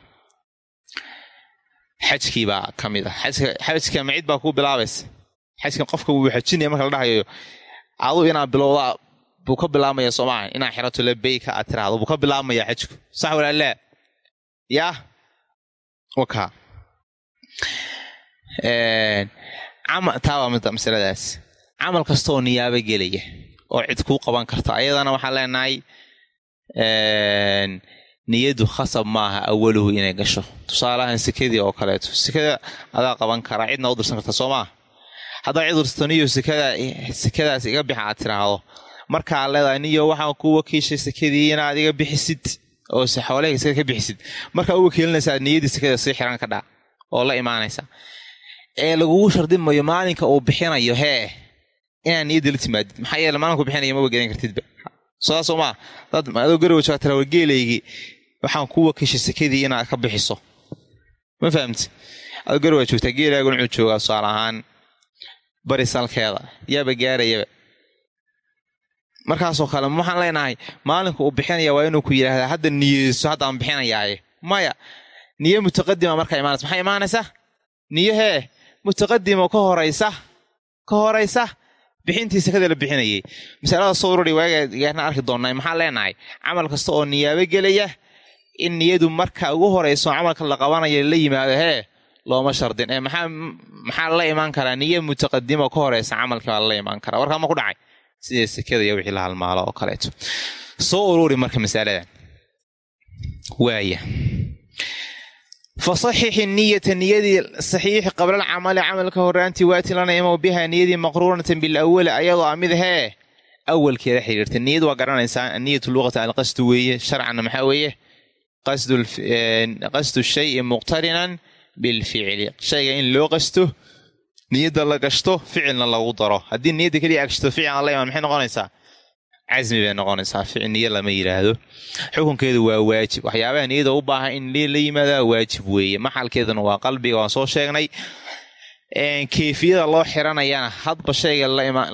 xajkii baa ka mid ah xajka ma cid baa kuu bilaabaysa xajkan qofka wuu xajinaya marka la dhahayo adu inaad bilowdaa buu ka bilaabmaya soomaaha inaad xirato labeyka aad tiraahdo buu ka bilaabmaya xajku. Sax walaalaa yaa? Waka. Taa waa mida masaladaas. Camal kastaoo niyaabo gelaya oo cid kuu qaban karta. Ayadana waxaan leenahay niyadu khasab maaha awaluhu inay gasho. Tusaalahan sekadii oo kaleeto. Sekada adaa qaban karaa cidna u dirsan karta soo maa haddaa cid dirsato niyo sekadaas iga bixa aad tiraahdo markaa leedahay niyo waxaan kuu wakiishay sekadii inaad iga bixisid. Oo xoolahayga sekada ka bixisid. Markaa u wakiilinaysaa niyadii sekada sii xiran ka dhaa oo la imaanaysa. Ee lagugu shardimayo maalinka uu bixinayo hee inaad niyadda la timaadid. Maxaa yeele maalinka bixinayo maba gedan kartidba. Sodaasoo maa dad adoo garowa joogaa tira wargeelaygii waxaan kuu wakiishay sekadii inaad ka bixiso. Ma fahamti adoo garowa joogtaa geelaagun wuxuu joogaa tusaale ahaan. Bari salkeeda yaaba gaarayaba. Markaasoo kale waxaan leenahay maalinka uu bixinaya waa inuu ku yidhaahdaa hadda niyeyso haddaan bixinayaaye. Maya niyo mutaqadima markaa imaanaysa. Maxay imaanaysa niyo hee mutaqadimo ka horaysa ka horaysa. Bixintii sekada la bixinayay. Masalada soo ururi waagaana arki doonnay maxaan leenahay? Camal kasta oo niyaabo gelaya in niyadu marka ugu horayso camalka la qabanayo la yimaado hee looma shardin. Ee maxaa la imaan karaa? Niyo mutaqadimo ka horeysa camalkii baa lala imaan karaa. Warkaa ma ku dhacay? Sida sekada iyo wixii la halmaalo oo kaleeto. Soo ururi marka masaladan waaya. Fasaxixi niyata niyadii saxiixi qabla alcamali camalka horaantii waatilana imow biha niyadii maqruunatan bilawali ayadoo a mid hee awalkeeda xiriirta niyad waa garanaysaa aniyatu luqata alqasdu weeye sharcanna maxaa weeye qasdu shayi muqtarinan bilficli shayga in loo qasto niyadda la gashto ficilna lagu daro. Haddii niyadda keliya agashto ficil aan la imaan maxay noqonaysaa? Casmi bay noqonaysaa. Ficil niyo lama yidhaahdo xukunkeedu waa waajib. Waxyaabaha niyada u baahan in la yimaadaa waajib weeye. Maxalkeeduna waa qalbiga waan soo sheegnay. Keyfiyada loo xiranayana hadba shayga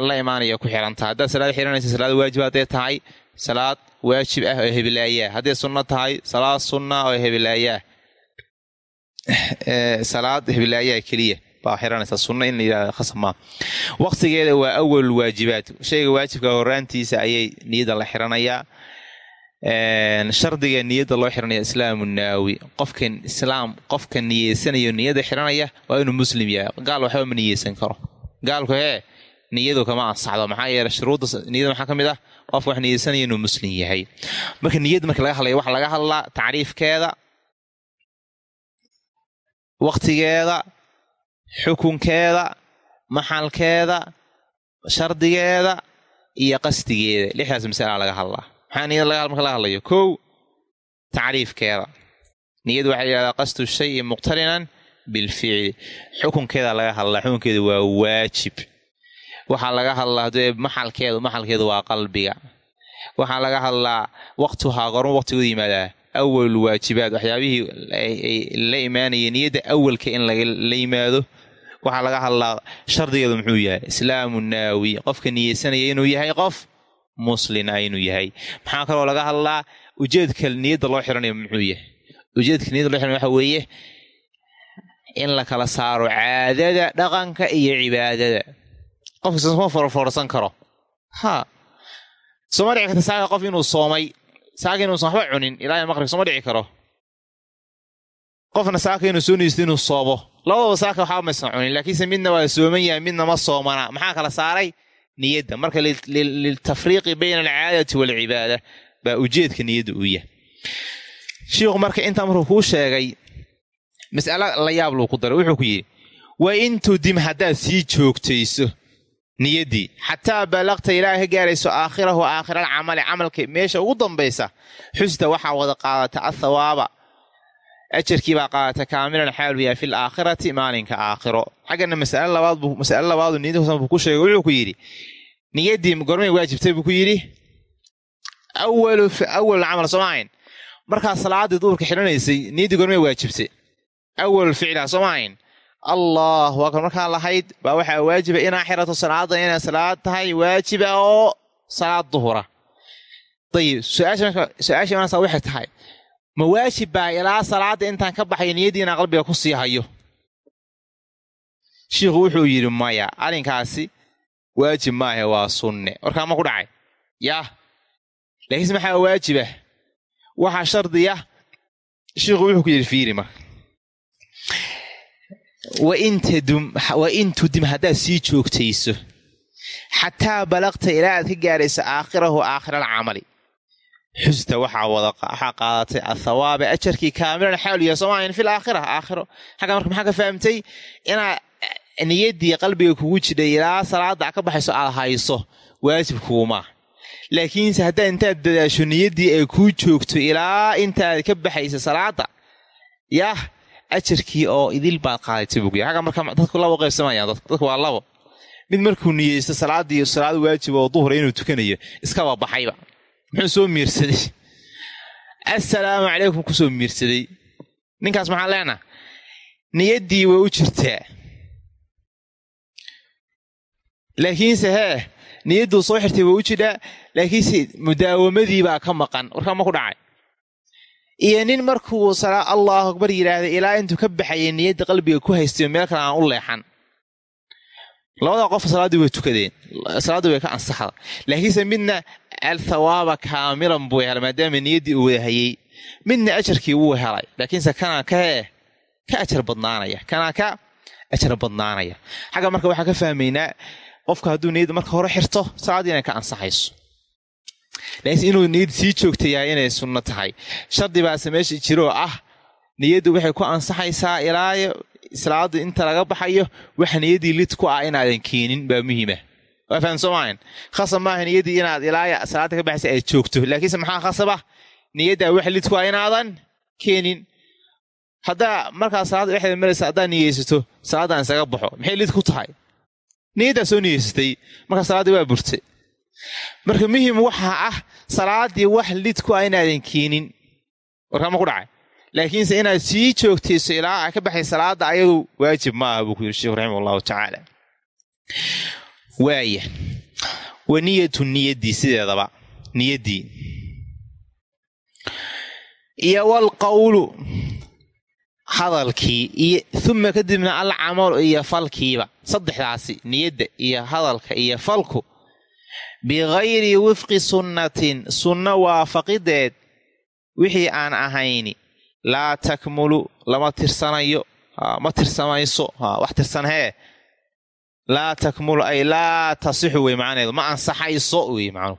la imaanaya ku xirantaha haddaad salaad xiranaysa salaad waajib hadday tahay salaad waajib ah oo hebilaayaa hadday sunno tahay salaad sunna oo hebilaayaa salaad hebilaayaa keliya. Baa xiranaysaa sunno in la yidhahdo khasab waqtigeeda waa awal waajibaad. Shayga waajibka horaantiisa ayay niyadda la xiranayaa. Shardiga niyadda loo xiranaya islaamu naawi qofkan islaam qofka niyeysanayo niyadda xiranaya waa inuu muslim yahay. Gaal waxba ma niyeysan karo. Gaalku hee niyadu kama ansaxdo. Maxaa yeele shuruudda niyada maxaa ka mid ah qofka wax niyeysanaya inuu muslim yahay. Marka niyad marka laga hadlaya waxaa laga hadlaa tacriifkeeda waktigeeda xukunkeeda maxalkeeda shardigeeda iyo qasdigeeda. Lixdaas masalaa laga hadlaa maxaa niyada laga marka laga hadlayo? Kow tacriifkeeda. Niyadu waxaa yidhahdaa qasdu shayi muqtarinan bilficli xukunkeeda laga hadlaa xukunkeeda waa waajib waxaa laga hadlaa dee maxalkeedu maxalkeedu waa qalbiga. Waxaa laga hadlaa waktuhaa gorma waqtigooda yimaadaa awal waajibaad waxyaabihii la imaanaya niyadda awalka in la yimaado. Waxaa laga hadlaa shardigeedu muxuu yahay islaamu naawi. Qofka niyeysanaya inuu yahay qof muslina inuu yahay. Maxaa kaloo laga hadlaa ujeedka niyadda loo xiranayo muxuu yahay? Ujeedka niyadda loo xiranaya waxa weeye in la kala saaro caadada dhaqanka iyo cibaadada qofkasma forforsan karo. Ha. Sooma dhici karta saaka qof inuu soomay. Saaka inuusan waxba cunin ilaa maqrib sooma dhici karo. Qofna saaka inuu soo niyeysto inuu soomo labadaba saaka waxba maysan cunin laakiinse midna waa sooman yahay midna ma soomana. Maxaa kala saaray? Niyadda. Marka liltafriiqi bayna alcaadati waalcibaada baa ujeedka niyadda uu yahay. Shiikhu marka intaa markuu kuu sheegay mas'alo la yaab luu ku daray. Wuxuu ku yidhi wa in tudim haddaad sii joogtayso niyaddii xataa balaqta ilaaha ka gaarayso aakhirahu aakhiral camali camalka meesha ugu dambaysa xusda waxaa wada qaadata athawaaba ajarkii baa qaadata kaamilan xaalu yahay fil aakhirati maalinka aakhiro. Xaggana masale labaad masale labaadu niyadda kusan buu ku sheegay wuxuu ku yidhi niyaddii gormay waajibtay? buu ku yidhi awalu awalul camal sooma markaa salaaddii duurka xidhanaysay niyaddii gormay waajibtay. Awalul ficla sooma allahu akbar. Markaa lahayd baa waxaa waajiba inaa xirato salaada inay salaad tahay waajiba oo salaad duhura. Dayib su'aasha imaansa waxay tahay ma waajib baa ilaa salaadda intaan ka baxayo niyaddii inaan qalbiga ku sii hayo? Shiikhu wuxuu yidhi maya arrinkaasi waajib maahe waa sunne. Warkaa ma ku dhacay? Yaah laakiinse maxaa waajibah waxaa shardiya shiikhu wuxuu ku yidhi fiiri marka wa in tudim haddaad sii joogtayso xataa balaqta ilaa aad ka gaarayso aakhirahu aakhiral camali xusta waxaa qaadatay athawaaba ajarkii kaamilan xaaluya soomaayan fil aakhira aakhiro xagga marka maxaa ka fahamtay inaa niyaddii qalbiga kugu jidhay ilaa salaada ka baxayso aad hayso waajib kuumaa laakiinse haddaa intaad dadaasho niyaddii ay kuu joogto ilaa intaad ka baxaysa salaada yaah ajarkii oo idil baad qaadatay bugy xagga marka dadku labo qaybsamayaan dadku waa labo. Mid markuu niyeysto salaaddii salaad waajib oo duhura inuu tukanayo iskaba baxayba. Muxuu soo miirsaday? Assalaamu calaykum ku soo miirsaday. Ninkaas maxaan leenaha niyaddii way u jirtaa. Laakiinse hee niyadduu soo xirtay way u jidhaa. Laakiinse mudaawamadii baa ka maqan. Warkaa ma ku dhacay iyo nin markuu allahu akbar yidhaahda ilaa intuu ka baxayay niyadda qalbiga ku haystayo meel kale aan u leexan. Labada qof salaaddii way tukadeen. Salaaddii way ka ansaxda. Laakiinse midna althawaaba kaamilan buu helay maadaama niyaddii uu wadahayey midna ajarkii wuu helay. Laakiinse kanaa kahee ka ajar badnaanaya. Kanaa ka ajar badnaanaya. Xagga marka waxaa ka fahmaynaa qofka hadduu niyadda marka hore xirto salaaddii inay ka ansaxayso laakiinse inuu niyad sii joogta yahay inay sunno tahay. Shardi baase meesha jiroo ah niyaddu waxay ku ansaxaysaa ilaayo salaada inta laga baxayo waxa niyaddii lid ku ah inaadan keenin baa muhiima. Waa fahan soomaahan khasab maaha niyaddii inaad ilaaya salaada ka baxaysa aad joogto laakiinse maxaa khasaba? Niyaddaa wax lid ku ah inaadan keenin. Haddaa markaa salaada dhexdeeda maraysa haddaa niyeysato salaaddaan isaga baxo maxay lid ku tahay? Niyaddaa soo niyeysatay markaa salaaddii waa burtay marka muhiim waxaa ah salaaddii wax lid ku ah inaadan keenin. Warkaama ku dhacay? Laakiinse inaad sii joogtayso ilaa a ka baxay salaadda ayadu waajib ma aha buu ku yidhi sheikhu raximah allahu tacaala waaya wa niyatu niyaddii sideedaba. Niyaddii iyo walqawlu hadalkii iyo uma kadibna alcamalu iyo falkiiba. Saddexdaasi niyadda iyo hadalka iyo falku bikayri wifqi sunnatin sunno waafaqideed. Wixii aan ahayni laa takmulu lama tirsanayo ma tirsamayso wax tirsan hee. Laa takmulu ay laa tasixu wey macnaheedu ma ansaxayso wey macnuhu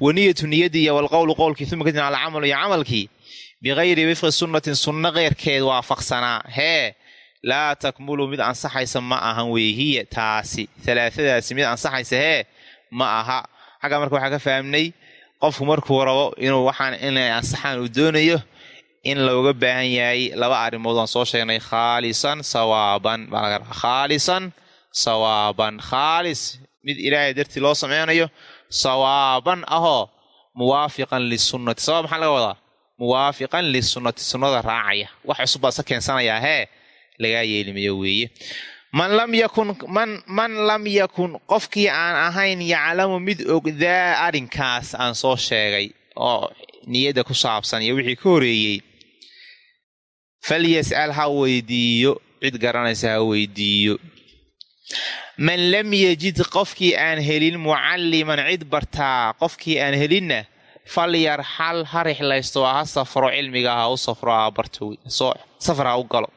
waniyatu niyadii iyo walqowlu qowlkii uma kadibna alcamalu iyo camalkii. Bikayri wifqi sunnatin sunno keyrkeed waafaqsanaa hee. Laa takmulu mid ansaxaysa ma ahan wey hiya taasi alaadadaasi mid ansaxaysa hee ma aha. Xagga marka waxaa ka fahamnay qofku markuu rabo inuu waxaan inay ansaxaan uu doonayo in looga baahan yahay laba arrimood aan soo sheegnay. Khaalisan sawaaban. Baa laga rabaa. Khaalisan sawaaban. Khaalis mid ilaahay dartii loo sameynayo sawaaban ahoo muwaafiqan lisunnati sawaab maxaa laga wadaa? Muwaafiqan lisunnati sunnada raacaya. Wax cusub baa sa keensanayaa hee? Lagaa yeelimayo weeye man lam yakun man man lam yakun qofkii aan ahayn yaclamu mid og daa arrinkaas aan soo sheegay oo niyadda ku saabsan iyo wixii ka horeeyey falyas'al ha weydiiyo cid garanaysa ha weydiiyo. Man lam yajid qofkii aan helin mucalliman cid bartaa qofkii aan helinna falyarxal ha rixlaysto ha safro cilmiga ha u safro ha barto safar ha u galo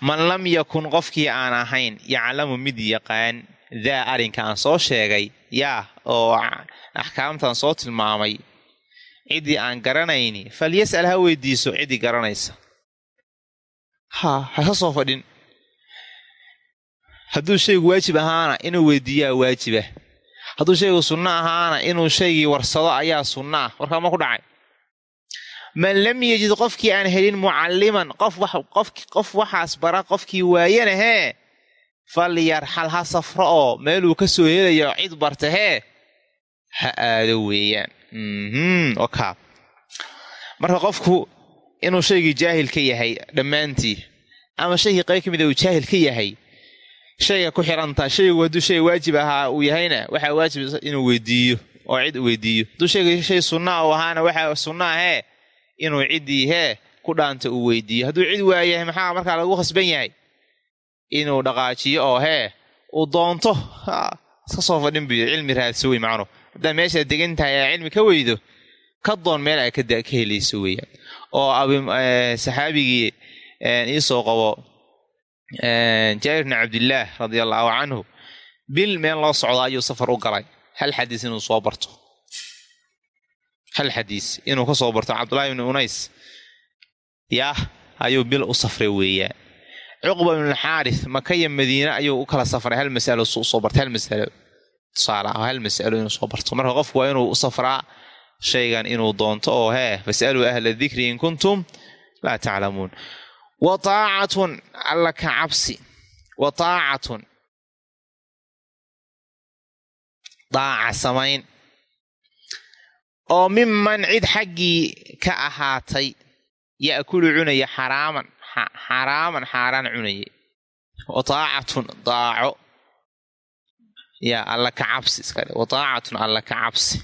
man lam yakun qofkii aan ahayn yaclamu mid yaqaan daa arrinka aan soo sheegay yaa oo axkaamtaan soo tilmaamay ciddii aan garanayni falyas'al ha weydiiso ciddii garanaysa. Ha haka soo fadhin. Hadduu shaygu waajib ahaana inuu weydiiyaa waajiba hadduu shaygu sunno ahaana inuu shaygii warsado ayaa sunno ah. Warkaa ma ku dhacay man lam yajid qofkii aan helin mucalliman qof waxaas bara qofkii waayana hee falyarxal ha safro oo meeluu ka soo helayo cid barta hee ha aado weeyaan. Oka marka qofku inuu shaygii jaahil ka yahay dhammaantii ama shaygii qayb ka mida uu jaahil ka yahay shayga ku xirantaa shaygu hadduu shay waajib ahaa uu yahayna waxaa waajib inuu weydiiyo oo cid weydiiyo. Hadduu shayga shay sunnaa uu inuu ciddii hee ku dhaanta uu weydiiyo. Hadduu cid waayahay maxaa markaa lagu khasban yahay? Inuu dhaqaajiyo oo hee uu doonto. Iska soo fadhin buyo cilmi raadso wey macnu haddaa meeshaa degan tahay aa cilmi ka weydo ka doon meel ay ka helayso weeyaan. Oo saxaabigii iisoo qabo jaabir bni cabdillaah radia allaahu canhu bil meel loo socda ayuu safar u galay. Hal xadiis inuu soo barto hal xadiis inuu ka soo barto cabdullaahi ibni unays? Yaah ayuu bil u safray weeyaan cuqba ibnulxaaris makaya madiine ayuu u kala safray. Hal masalo soo bartay hal masalo. Tusaale ah hal masalo inuu soo barto. Marka qofku waa inuu u safraa shaygan inuu doonto oo hee fasaluu ahla dikri in kuntum laa taclamuun wa taacatun alla ka cabsi. Wa taacatun daaca samayn oo miman cid xaggii ka ahaatay ya'kulu cunaya xaraaman xaraaman xaaraan cunaya wa taacatun daaco. Yaa alla ka cabsi iskale wa taacatun alla ka cabsi.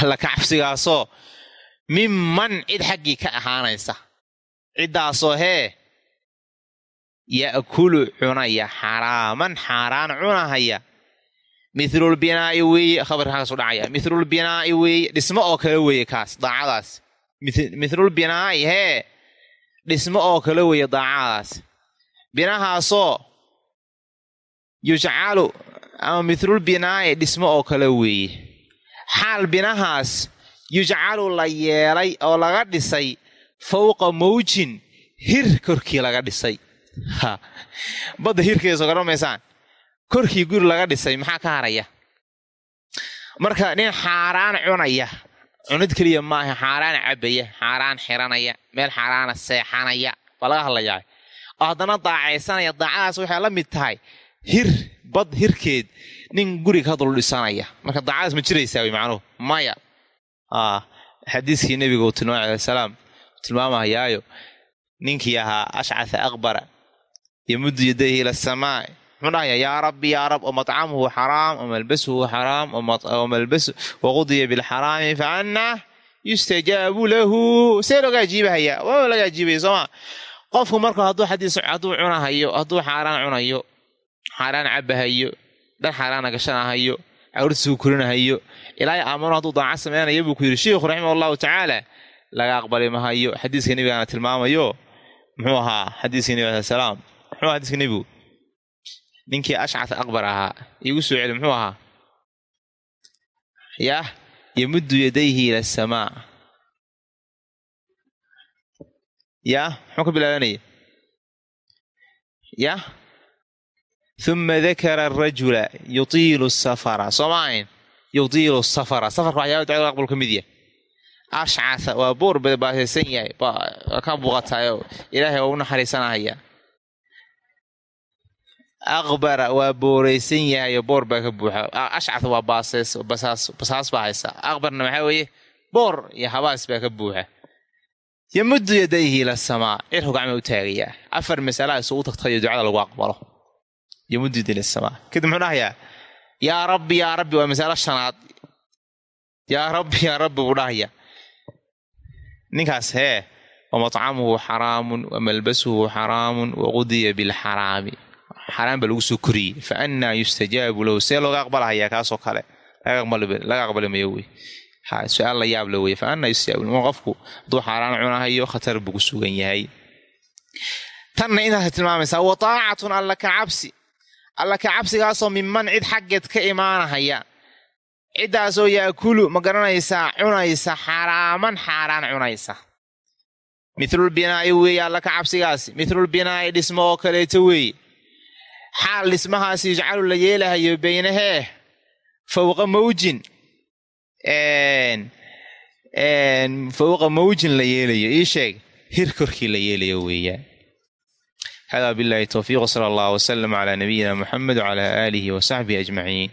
Alla ka cabsigaasoo miman cid xaggii ka ahaanaysa. Ciddaasoo hee ya'kulu cunaya xaraaman xaaraan cunahaya mithlulbinaa'i weeye khabarka halkaas u dhacaya. Mithlulbinaa'i weeye dhismo oo kale weeye kaas daacadaas. Mithlulbinaa'i hee dhismo oo kale weeye daacadaas. Binahaasoo yujcalu ama mithlulbinaa'i dhismo oo kale weeye. Xaal binahaas yujcalu la yeelay oo laga dhisay fawqa mawjin hir korkii laga dhisay. Badda hirkeeda soo garamaysaan korkii guri laga dhisay maxaa ka haraya? Marka nin xaaraan cunaya. Cunid keliya maaha xaaraan cabaya xaaraan xiranaya meel xaaraana seexanaya. Baa laga hadlayaa. Oo haddana daacaysanaya daacadaas waxay la mid tahay. Hir bad hirkeed nin guriga ka dul dhisanaya. Marka daacadaas ma jiraysaa wy macnuhu? Maya. Xadiiskii nebiga uu tilmaamay alayh salaam tilmaamahayaayo ninkii ahaa ashcatha aqbara yamuddu yadayhi ila asamaa muxuu dhahaya yaa rabbi yaa rab wamacamhu xaraam wamalbasuhu xaraam waqudiya bilxaraami fa annaa yustajaabu lahu. See looga ajiibahaya waa laga ajiibaya sooma qofku marka hadduu xadiis hadduu cunahayo hadduu xaaraan cunayo xaaraan cabahayo dhan xaaraana gashanahayo cawrtiisuu korinahayo ilaahay aamano hadduu daaca sameynaya buu ku yidhi sheikhu raximah allahu tacaala laga aqbali mahayo. Xadiiska nebigaana tilmaamayo muxuu ahaa xadiiska nebi alai salaam muxuu xadiiska nebigu ninkii ashcat aqbar ahaa iigu soo celi muxuu ahaa? Yah yamuddu yadayhi ila asamaa yah muxuu ka bilaabanaya yah uma dakara arajula yutiilu safara soo ma yutiilu safara safarka waxyaaba ducada aqbal ka mid yahay. Ashcatha waa boor baasaysan yahay. Ka buuqatayo ilaahay waa u naxariisanahaya aqbara waa booraysan yahayo boor baa ka buuxa. Ashcatha waa basaas baa haysa. Aqbarna maxaa weeye? Boor iyo habaas baa ka buuxa. Yamuddu yadayhi ila samaa. Cirku gacma u taagayaa afar masalaha isugu tagtayo ducada lagu aqbalo. Yamuddu yadayhi ila samaa. Kadib muxuu dhahayaa yaa rabbi yaa rabbi waa masalo shanaad. Yaa rabbi yaa rabbi buu dhahayaa. Ninkaas hee wa xaraamun wa xaraamun wa bilxaraami xaraam baa lagu soo koriyey fa annaa yustajaabu lahu see looga aqbalahayaa kaasoo kale laga aqbali mayo wey su'aal la yaab la weye fa annaa yustajaabu qofku hadduu xaaraan cunahayo khatar buu ku sugan yahay tanna intaasay tilmaamaysaa wa taacatun alla ka cabsi alla ka cabsigaasoo minman cid xaggeed ka imaanahaya ciddaasoo yaakulu ma garanaysaa cunaysa xaraaman xaaraan cunaysa mithlulbinaa'i weeye alla ka cabsigaasi mithlulbinaa'i dhismo oo kaleeto weeye xaal dhismahaasi yujcalu la yeelahayo beynahee fawqa mawjin. Fawqa mawjin la yeelayo ii sheeg. Hir korkii la yeelayo weeyaan. Hada billahi towfiiq sala allah wasalam calaa nabiyina muxamed wcala aalihi wasaxbihi ajmaciin